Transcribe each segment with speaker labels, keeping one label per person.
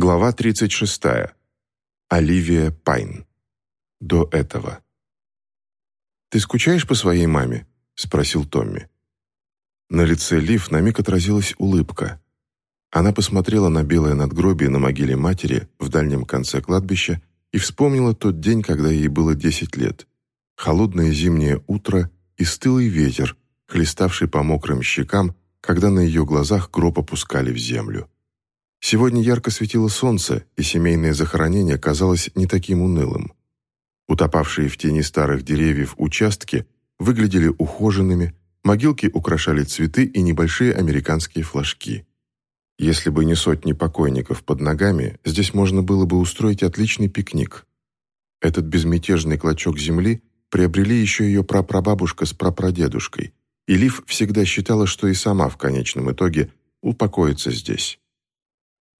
Speaker 1: Глава 36. Оливия Пайн. До этого. «Ты скучаешь по своей маме?» — спросил Томми. На лице Лив на миг отразилась улыбка. Она посмотрела на белое надгробие на могиле матери в дальнем конце кладбища и вспомнила тот день, когда ей было 10 лет. Холодное зимнее утро и стылый ветер, хлеставший по мокрым щекам, когда на ее глазах гроб опускали в землю. Сегодня ярко светило солнце, и семейное захоронение казалось не таким унылым. Утопавшие в тени старых деревьев участки выглядели ухоженными, могилки украшали цветы и небольшие американские флажки. Если бы не сотни покойников под ногами, здесь можно было бы устроить отличный пикник. Этот безмятежный клочок земли приобрели еще ее прапрабабушка с прапрадедушкой, и Лив всегда считала, что и сама в конечном итоге упокоится здесь.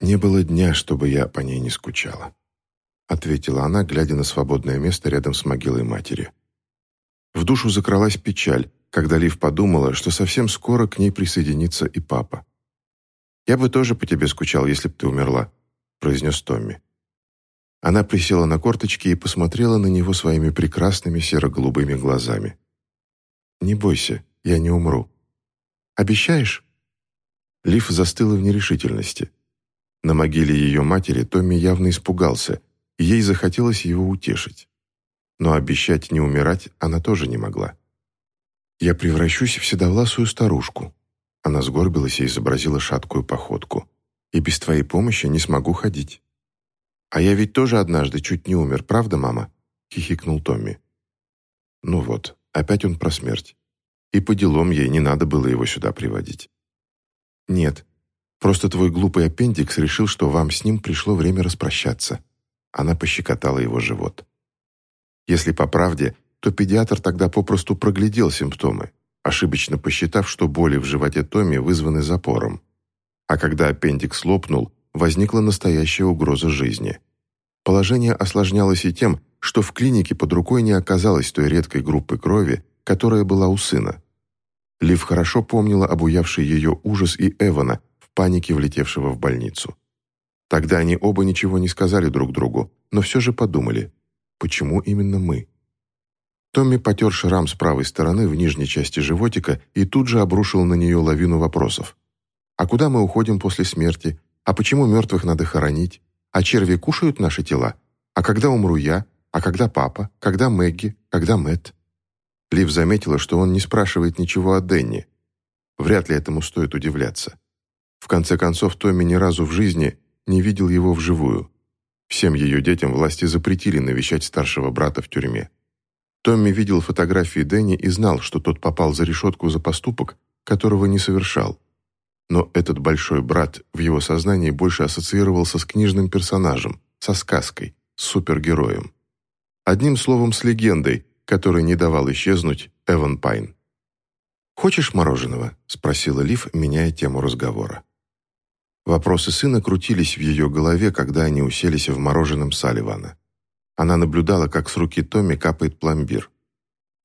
Speaker 1: «Не было дня, чтобы я по ней не скучала», — ответила она, глядя на свободное место рядом с могилой матери. В душу закралась печаль, когда Лив подумала, что совсем скоро к ней присоединится и папа. «Я бы тоже по тебе скучал, если бы ты умерла», — произнес Томми. Она присела на корточки и посмотрела на него своими прекрасными серо-голубыми глазами. «Не бойся, я не умру». «Обещаешь?» Лив застыла в нерешительности. На могиле ее матери Томми явно испугался, и ей захотелось его утешить. Но обещать не умирать она тоже не могла. «Я превращусь в седовласую старушку». Она сгорбилась и изобразила шаткую походку. «И без твоей помощи не смогу ходить». «А я ведь тоже однажды чуть не умер, правда, мама?» — хихикнул Томми. Ну вот, опять он про смерть. И по делам ей не надо было его сюда приводить. «Нет, Просто твой глупый аппендикс решил, что вам с ним пришло время распрощаться». Она пощекотала его живот. Если по правде, то педиатр тогда попросту проглядел симптомы, ошибочно посчитав, что боли в животе Томми вызваны запором. А когда аппендикс лопнул, возникла настоящая угроза жизни. Положение осложнялось и тем, что в клинике под рукой не оказалось той редкой группы крови, которая была у сына. Лив хорошо помнила обуявший ее ужас и Эвана, панике влетевшего в больницу. Тогда они оба ничего не сказали друг другу, но все же подумали, почему именно мы? Томми потер шрам с правой стороны в нижней части животика и тут же обрушил на нее лавину вопросов. «А куда мы уходим после смерти? А почему мертвых надо хоронить? А черви кушают наши тела? А когда умру я? А когда папа? Когда Мэгги? Когда Мэтт?» Лив заметила, что он не спрашивает ничего о Денни. Вряд ли этому стоит удивляться. В конце концов, Томми ни разу в жизни не видел его вживую. Всем ее детям власти запретили навещать старшего брата в тюрьме. Томми видел фотографии Дэнни и знал, что тот попал за решетку за поступок, которого не совершал. Но этот большой брат в его сознании больше ассоциировался с книжным персонажем, со сказкой, с супергероем. Одним словом, с легендой, которой не давал исчезнуть Эван Пайн. «Хочешь мороженого?» – спросила Лив, меняя тему разговора. Вопросы сына крутились в ее голове, когда они уселись в мороженом Салливана. Она наблюдала, как с руки Томми капает пломбир.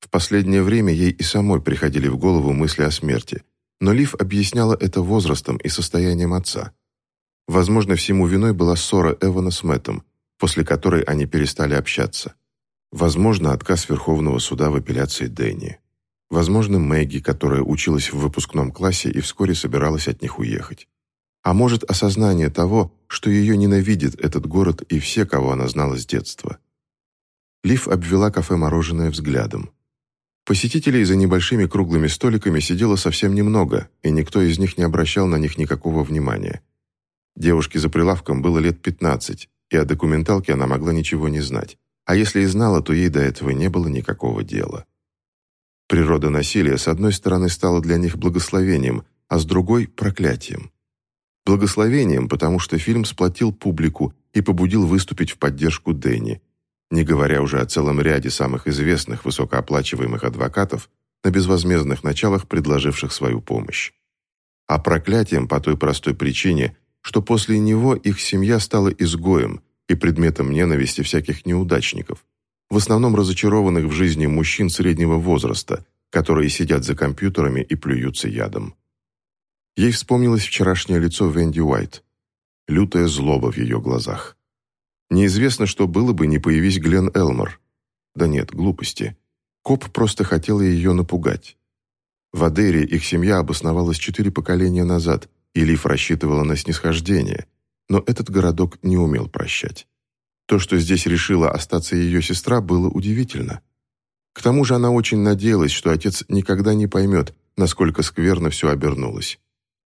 Speaker 1: В последнее время ей и самой приходили в голову мысли о смерти, но Лив объясняла это возрастом и состоянием отца. Возможно, всему виной была ссора Эвана с Мэттом, после которой они перестали общаться. Возможно, отказ Верховного суда в апелляции Дэнни. Возможно, Мэгги, которая училась в выпускном классе и вскоре собиралась от них уехать а может осознание того, что ее ненавидит этот город и все, кого она знала с детства. Лив обвела кафе-мороженое взглядом. Посетителей за небольшими круглыми столиками сидело совсем немного, и никто из них не обращал на них никакого внимания. Девушке за прилавком было лет 15, и о документалке она могла ничего не знать. А если и знала, то ей до этого не было никакого дела. Природа насилия, с одной стороны, стала для них благословением, а с другой – проклятием. Благословением, потому что фильм сплотил публику и побудил выступить в поддержку Дэнни, не говоря уже о целом ряде самых известных высокооплачиваемых адвокатов, на безвозмездных началах предложивших свою помощь. А проклятием по той простой причине, что после него их семья стала изгоем и предметом ненависти всяких неудачников, в основном разочарованных в жизни мужчин среднего возраста, которые сидят за компьютерами и плюются ядом. Ей вспомнилось вчерашнее лицо Венди Уайт. лютая злоба в ее глазах. Неизвестно, что было бы, не появись Глен Элмор. Да нет, глупости. Коп просто хотел ее напугать. В Адере их семья обосновалась четыре поколения назад, и Лив рассчитывала на снисхождение, но этот городок не умел прощать. То, что здесь решила остаться ее сестра, было удивительно. К тому же она очень надеялась, что отец никогда не поймет, насколько скверно все обернулось.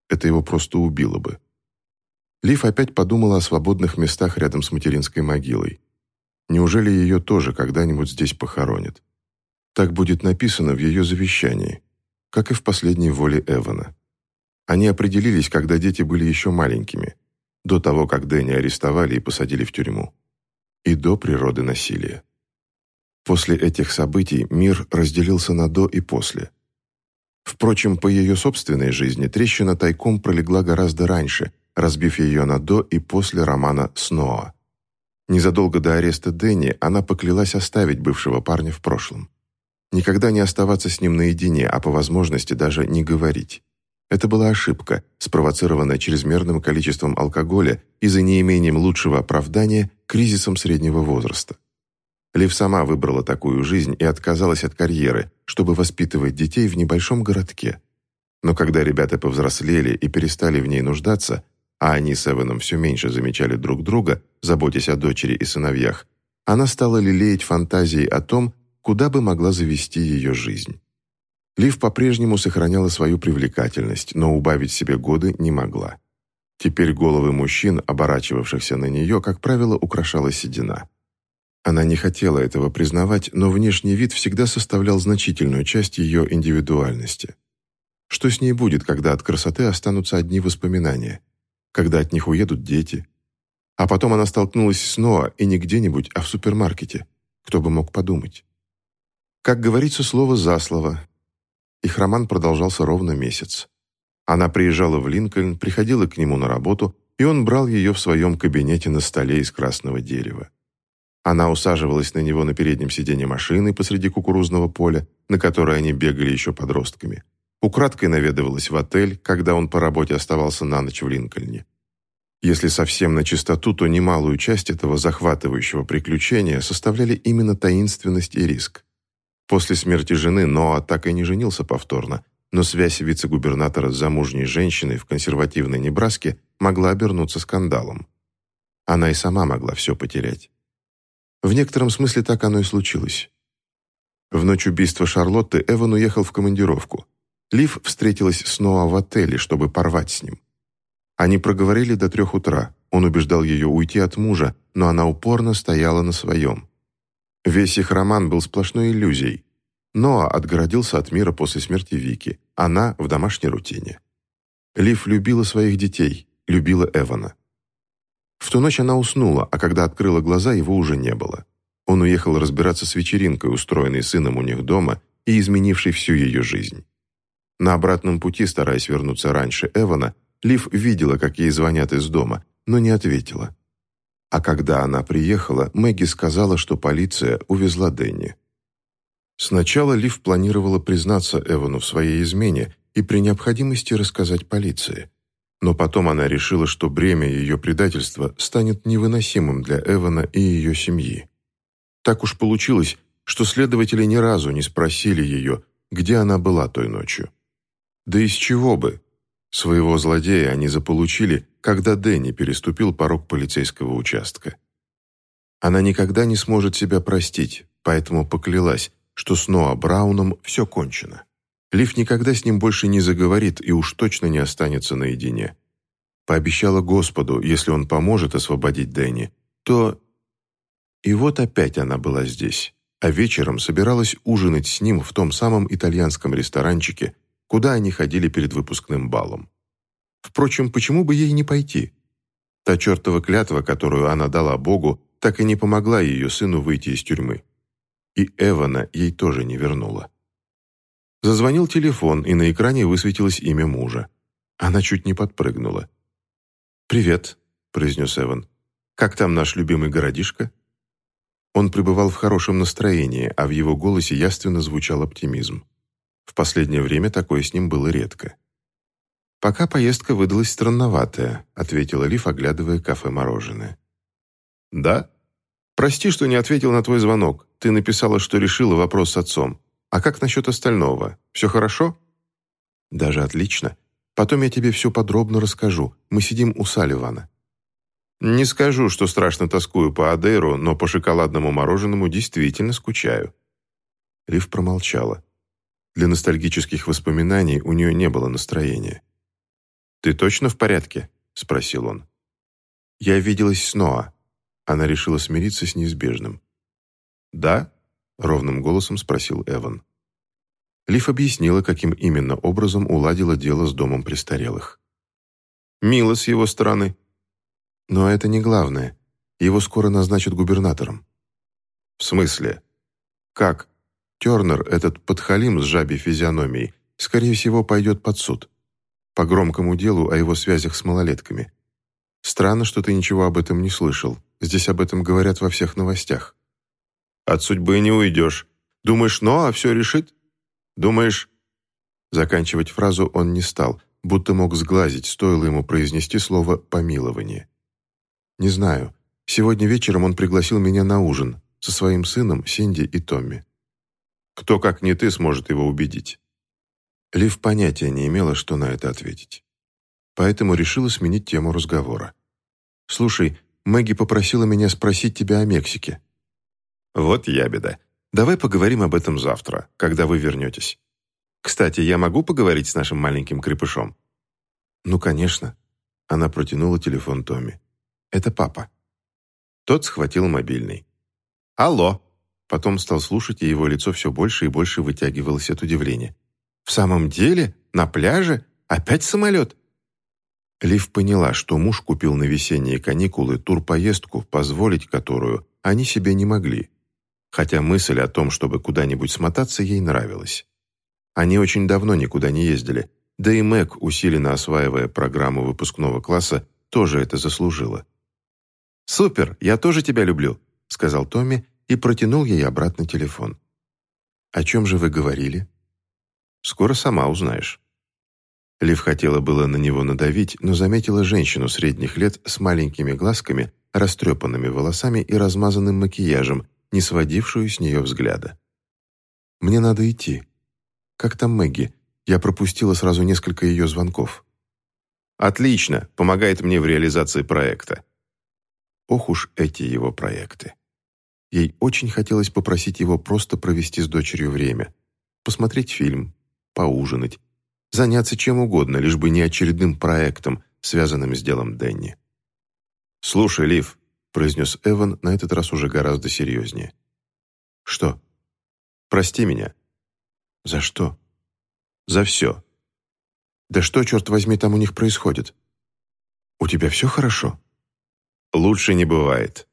Speaker 1: Это его просто убило бы. Лив опять подумала о свободных местах рядом с материнской могилой. Неужели ее тоже когда-нибудь здесь похоронят? Так будет написано в ее завещании, как и в последней воле Эвана. Они определились, когда дети были еще маленькими, до того, как Дэнни арестовали и посадили в тюрьму, и до природы насилия. После этих событий мир разделился на «до» и «после». Впрочем, по ее собственной жизни трещина тайком пролегла гораздо раньше, разбив ее на «до» и «после» романа «Сноа». Незадолго до ареста Дэнни она поклялась оставить бывшего парня в прошлом. Никогда не оставаться с ним наедине, а по возможности даже не говорить. Это была ошибка, спровоцированная чрезмерным количеством алкоголя и за неимением лучшего оправдания кризисом среднего возраста. Лив сама выбрала такую жизнь и отказалась от карьеры, чтобы воспитывать детей в небольшом городке. Но когда ребята повзрослели и перестали в ней нуждаться, а они с Эваном все меньше замечали друг друга, заботясь о дочери и сыновьях, она стала лелеять фантазии о том, куда бы могла завести ее жизнь. Лив по-прежнему сохраняла свою привлекательность, но убавить себе годы не могла. Теперь головы мужчин, оборачивавшихся на нее, как правило, украшала седина. Она не хотела этого признавать, но внешний вид всегда составлял значительную часть ее индивидуальности. Что с ней будет, когда от красоты останутся одни воспоминания? Когда от них уедут дети? А потом она столкнулась с Ноа, и не где-нибудь, а в супермаркете. Кто бы мог подумать? Как говорится, слово за слово. Их роман продолжался ровно месяц. Она приезжала в Линкольн, приходила к нему на работу, и он брал ее в своем кабинете на столе из красного дерева. Она усаживалась на него на переднем сиденье машины посреди кукурузного поля, на которое они бегали еще подростками. Украдкой наведывалась в отель, когда он по работе оставался на ночь в Линкольне. Если совсем на чистоту, то немалую часть этого захватывающего приключения составляли именно таинственность и риск. После смерти жены Ноа так и не женился повторно, но связь вице-губернатора с замужней женщиной в консервативной Небраске могла обернуться скандалом. Она и сама могла все потерять. В некотором смысле так оно и случилось. В ночь убийства Шарлотты Эван уехал в командировку. Лив встретилась снова в отеле, чтобы порвать с ним. Они проговорили до трех утра. Он убеждал ее уйти от мужа, но она упорно стояла на своем. Весь их роман был сплошной иллюзией. Ноа отгородился от мира после смерти Вики, она в домашней рутине. Лив любила своих детей, любила Эвана. В ту ночь она уснула, а когда открыла глаза, его уже не было. Он уехал разбираться с вечеринкой, устроенной сыном у них дома и изменившей всю ее жизнь. На обратном пути, стараясь вернуться раньше Эвана, Лив видела, как ей звонят из дома, но не ответила. А когда она приехала, Мэгги сказала, что полиция увезла Дэнни. Сначала Лив планировала признаться Эвану в своей измене и при необходимости рассказать полиции. Но потом она решила, что бремя ее предательства станет невыносимым для Эвана и ее семьи. Так уж получилось, что следователи ни разу не спросили ее, где она была той ночью. Да из чего бы? Своего злодея они заполучили, когда Дэнни переступил порог полицейского участка. Она никогда не сможет себя простить, поэтому поклялась, что с Ноа Брауном все кончено. Лив никогда с ним больше не заговорит и уж точно не останется наедине. Пообещала Господу, если он поможет освободить Дэнни, то... И вот опять она была здесь, а вечером собиралась ужинать с ним в том самом итальянском ресторанчике, куда они ходили перед выпускным балом. Впрочем, почему бы ей не пойти? Та чертова клятва, которую она дала Богу, так и не помогла ее сыну выйти из тюрьмы. И Эвана ей тоже не вернула. Зазвонил телефон, и на экране высветилось имя мужа. Она чуть не подпрыгнула. «Привет», — произнес Эван. «Как там наш любимый городишко?» Он пребывал в хорошем настроении, а в его голосе яственно звучал оптимизм. В последнее время такое с ним было редко. «Пока поездка выдалась странноватая», — ответила Лив, оглядывая кафе-мороженое. «Да? Прости, что не ответил на твой звонок. Ты написала, что решила вопрос с отцом. А как насчет остального? Все хорошо?» «Даже отлично. Потом я тебе все подробно расскажу. Мы сидим у Салливана». «Не скажу, что страшно тоскую по Адейру, но по шоколадному мороженому действительно скучаю». Лив промолчала. Для ностальгических воспоминаний у нее не было настроения. «Ты точно в порядке?» — спросил он. «Я виделась с Ноа». Она решила смириться с неизбежным. «Да?» — ровным голосом спросил Эван. Лив объяснила, каким именно образом уладила дело с домом престарелых. «Мило с его стороны». «Но это не главное. Его скоро назначат губернатором». «В смысле? Как? Тернер, этот подхалим с жабей физиономией, скорее всего, пойдет под суд. По громкому делу о его связях с малолетками. Странно, что ты ничего об этом не слышал. Здесь об этом говорят во всех новостях». «От судьбы не уйдешь. Думаешь, Ноа все решит?» Думаешь...» Заканчивать фразу он не стал, будто мог сглазить, стоило ему произнести слово «помилование». «Не знаю. Сегодня вечером он пригласил меня на ужин со своим сыном Синди и Томми. Кто, как не ты, сможет его убедить?» Лив понятия не имела, что на это ответить. Поэтому решила сменить тему разговора. «Слушай, Мэгги попросила меня спросить тебя о Мексике». «Вот ябеда. Давай поговорим об этом завтра, когда вы вернетесь. Кстати, я могу поговорить с нашим маленьким крепышом?» «Ну, конечно». Она протянула телефон Томми. «Это папа». Тот схватил мобильный. «Алло!» Потом стал слушать, и его лицо все больше и больше вытягивалось от удивления. «В самом деле? На пляже? Опять самолет?» Лив поняла, что муж купил на весенние каникулы турпоездку, позволить которую они себе не могли хотя мысль о том, чтобы куда-нибудь смотаться, ей нравилась. Они очень давно никуда не ездили, да и Мэг, усиленно осваивая программу выпускного класса, тоже это заслужила. «Супер, я тоже тебя люблю», — сказал Томми и протянул ей обратно телефон. «О чем же вы говорили?» «Скоро сама узнаешь». Лив хотела было на него надавить, но заметила женщину средних лет с маленькими глазками, растрепанными волосами и размазанным макияжем, не сводившую с нее взгляда. «Мне надо идти. Как там Мэгги? Я пропустила сразу несколько ее звонков». «Отлично, помогает мне в реализации проекта». Ох уж эти его проекты. Ей очень хотелось попросить его просто провести с дочерью время, посмотреть фильм, поужинать, заняться чем угодно, лишь бы не очередным проектом, связанным с делом Дэнни. «Слушай, Лив, произнес Эван, на этот раз уже гораздо серьезнее. «Что?» «Прости меня». «За что?» «За все». «Да что, черт возьми, там у них происходит?» «У тебя все хорошо?» «Лучше не бывает».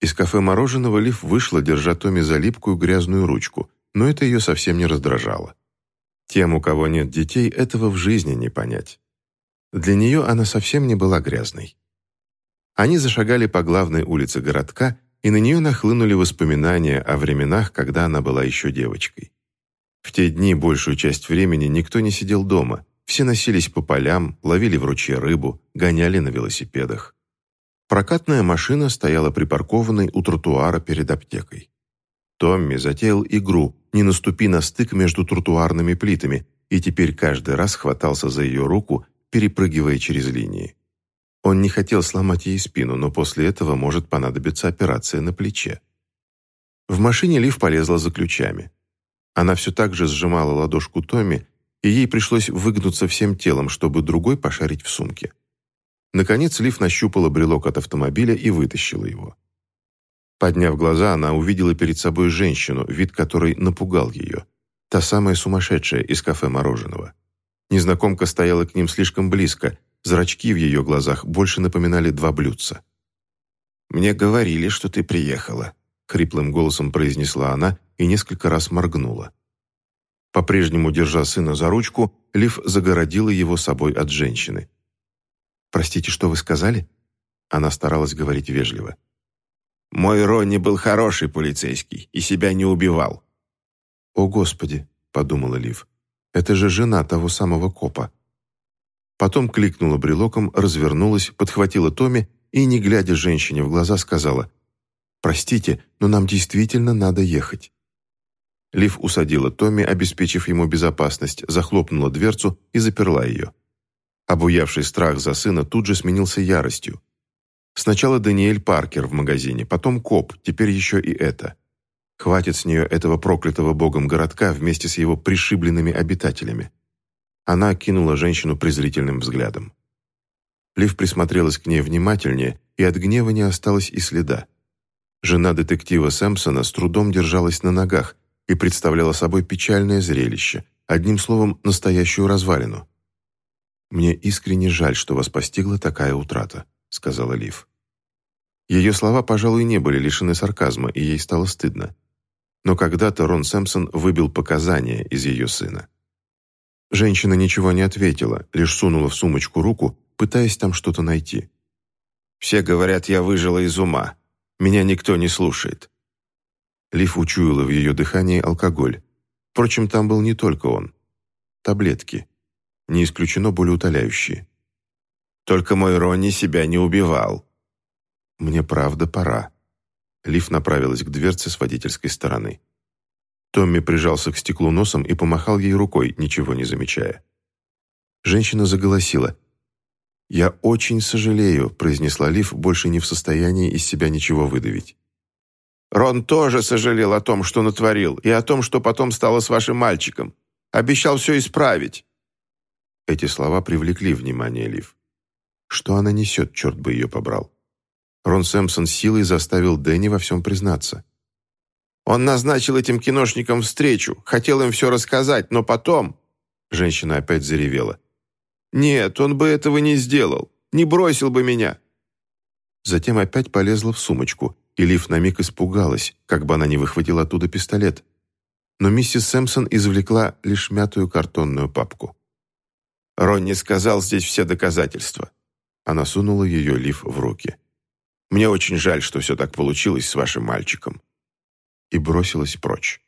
Speaker 1: Из кафе мороженого Лив вышла, держа Томми за липкую грязную ручку, но это ее совсем не раздражало. Тем, у кого нет детей, этого в жизни не понять. Для нее она совсем не была грязной. Они зашагали по главной улице городка, и на нее нахлынули воспоминания о временах, когда она была еще девочкой. В те дни большую часть времени никто не сидел дома, все носились по полям, ловили в ручье рыбу, гоняли на велосипедах. Прокатная машина стояла припаркованной у тротуара перед аптекой. Томми затеял игру «Не наступи на стык между тротуарными плитами» и теперь каждый раз хватался за ее руку, перепрыгивая через линии. Он не хотел сломать ей спину, но после этого может понадобиться операция на плече. В машине Лив полезла за ключами. Она все так же сжимала ладошку Томми, и ей пришлось выгнуться всем телом, чтобы другой пошарить в сумке. Наконец Лив нащупала брелок от автомобиля и вытащила его. Подняв глаза, она увидела перед собой женщину, вид которой напугал ее. Та самая сумасшедшая из кафе мороженого. Незнакомка стояла к ним слишком близко, Зрачки в ее глазах больше напоминали два блюдца. «Мне говорили, что ты приехала», — хриплым голосом произнесла она и несколько раз моргнула. По-прежнему, держа сына за ручку, Лив загородила его собой от женщины. «Простите, что вы сказали?» Она старалась говорить вежливо. «Мой Ронни был хороший полицейский и себя не убивал». «О, Господи!» — подумала Лив. Это же жена того самого копа. Потом кликнула брелоком, развернулась, подхватила Томми и, не глядя женщине в глаза, сказала «Простите, но нам действительно надо ехать». Лив усадила Томми, обеспечив ему безопасность, захлопнула дверцу и заперла ее. Обуявший страх за сына тут же сменился яростью. Сначала Даниэль Паркер в магазине, потом коп, теперь еще и это. Хватит с нее этого проклятого богом городка вместе с его пришибленными обитателями. Она окинула женщину презрительным взглядом. Лив присмотрелась к ней внимательнее, и от гнева не осталось и следа. Жена детектива Сэмпсона с трудом держалась на ногах и представляла собой печальное зрелище, одним словом, настоящую развалину. «Мне искренне жаль, что вас постигла такая утрата», — сказала Лив. Ее слова, пожалуй, не были лишены сарказма, и ей стало стыдно. Но когда-то Рон Сэмпсон выбил показания из ее сына. Женщина ничего не ответила, лишь сунула в сумочку руку, пытаясь там что-то найти. «Все говорят, я выжила из ума. Меня никто не слушает». Лив учуяла в ее дыхании алкоголь. Впрочем, там был не только он. Таблетки. Не исключено болеутоляющие. «Только мой Ронни себя не убивал». «Мне правда пора». Лив направилась к дверце с водительской стороны. Томми прижался к стеклу носом и помахал ей рукой, ничего не замечая. Женщина заголосила. «Я очень сожалею», — произнесла Лив, больше не в состоянии из себя ничего выдавить.
Speaker 2: «Рон тоже сожалел о том, что натворил, и о том, что потом стало с вашим мальчиком. Обещал все исправить».
Speaker 1: Эти слова привлекли внимание Лив. Что она несет, черт бы ее побрал. Рон Сэмпсон силой заставил Дэнни во всем признаться.
Speaker 2: Он назначил этим киношникам встречу, хотел им все рассказать, но потом...» Женщина опять заревела. «Нет, он бы этого не сделал, не бросил бы меня».
Speaker 1: Затем опять полезла в сумочку, и Лив на миг испугалась, как бы она не выхватила оттуда пистолет. Но миссис Сэмпсон извлекла лишь мятую картонную папку.
Speaker 2: «Ронни сказал здесь все доказательства».
Speaker 1: Она сунула ее Лив в руки.
Speaker 2: «Мне очень жаль, что все так получилось с вашим мальчиком
Speaker 1: и бросилась прочь.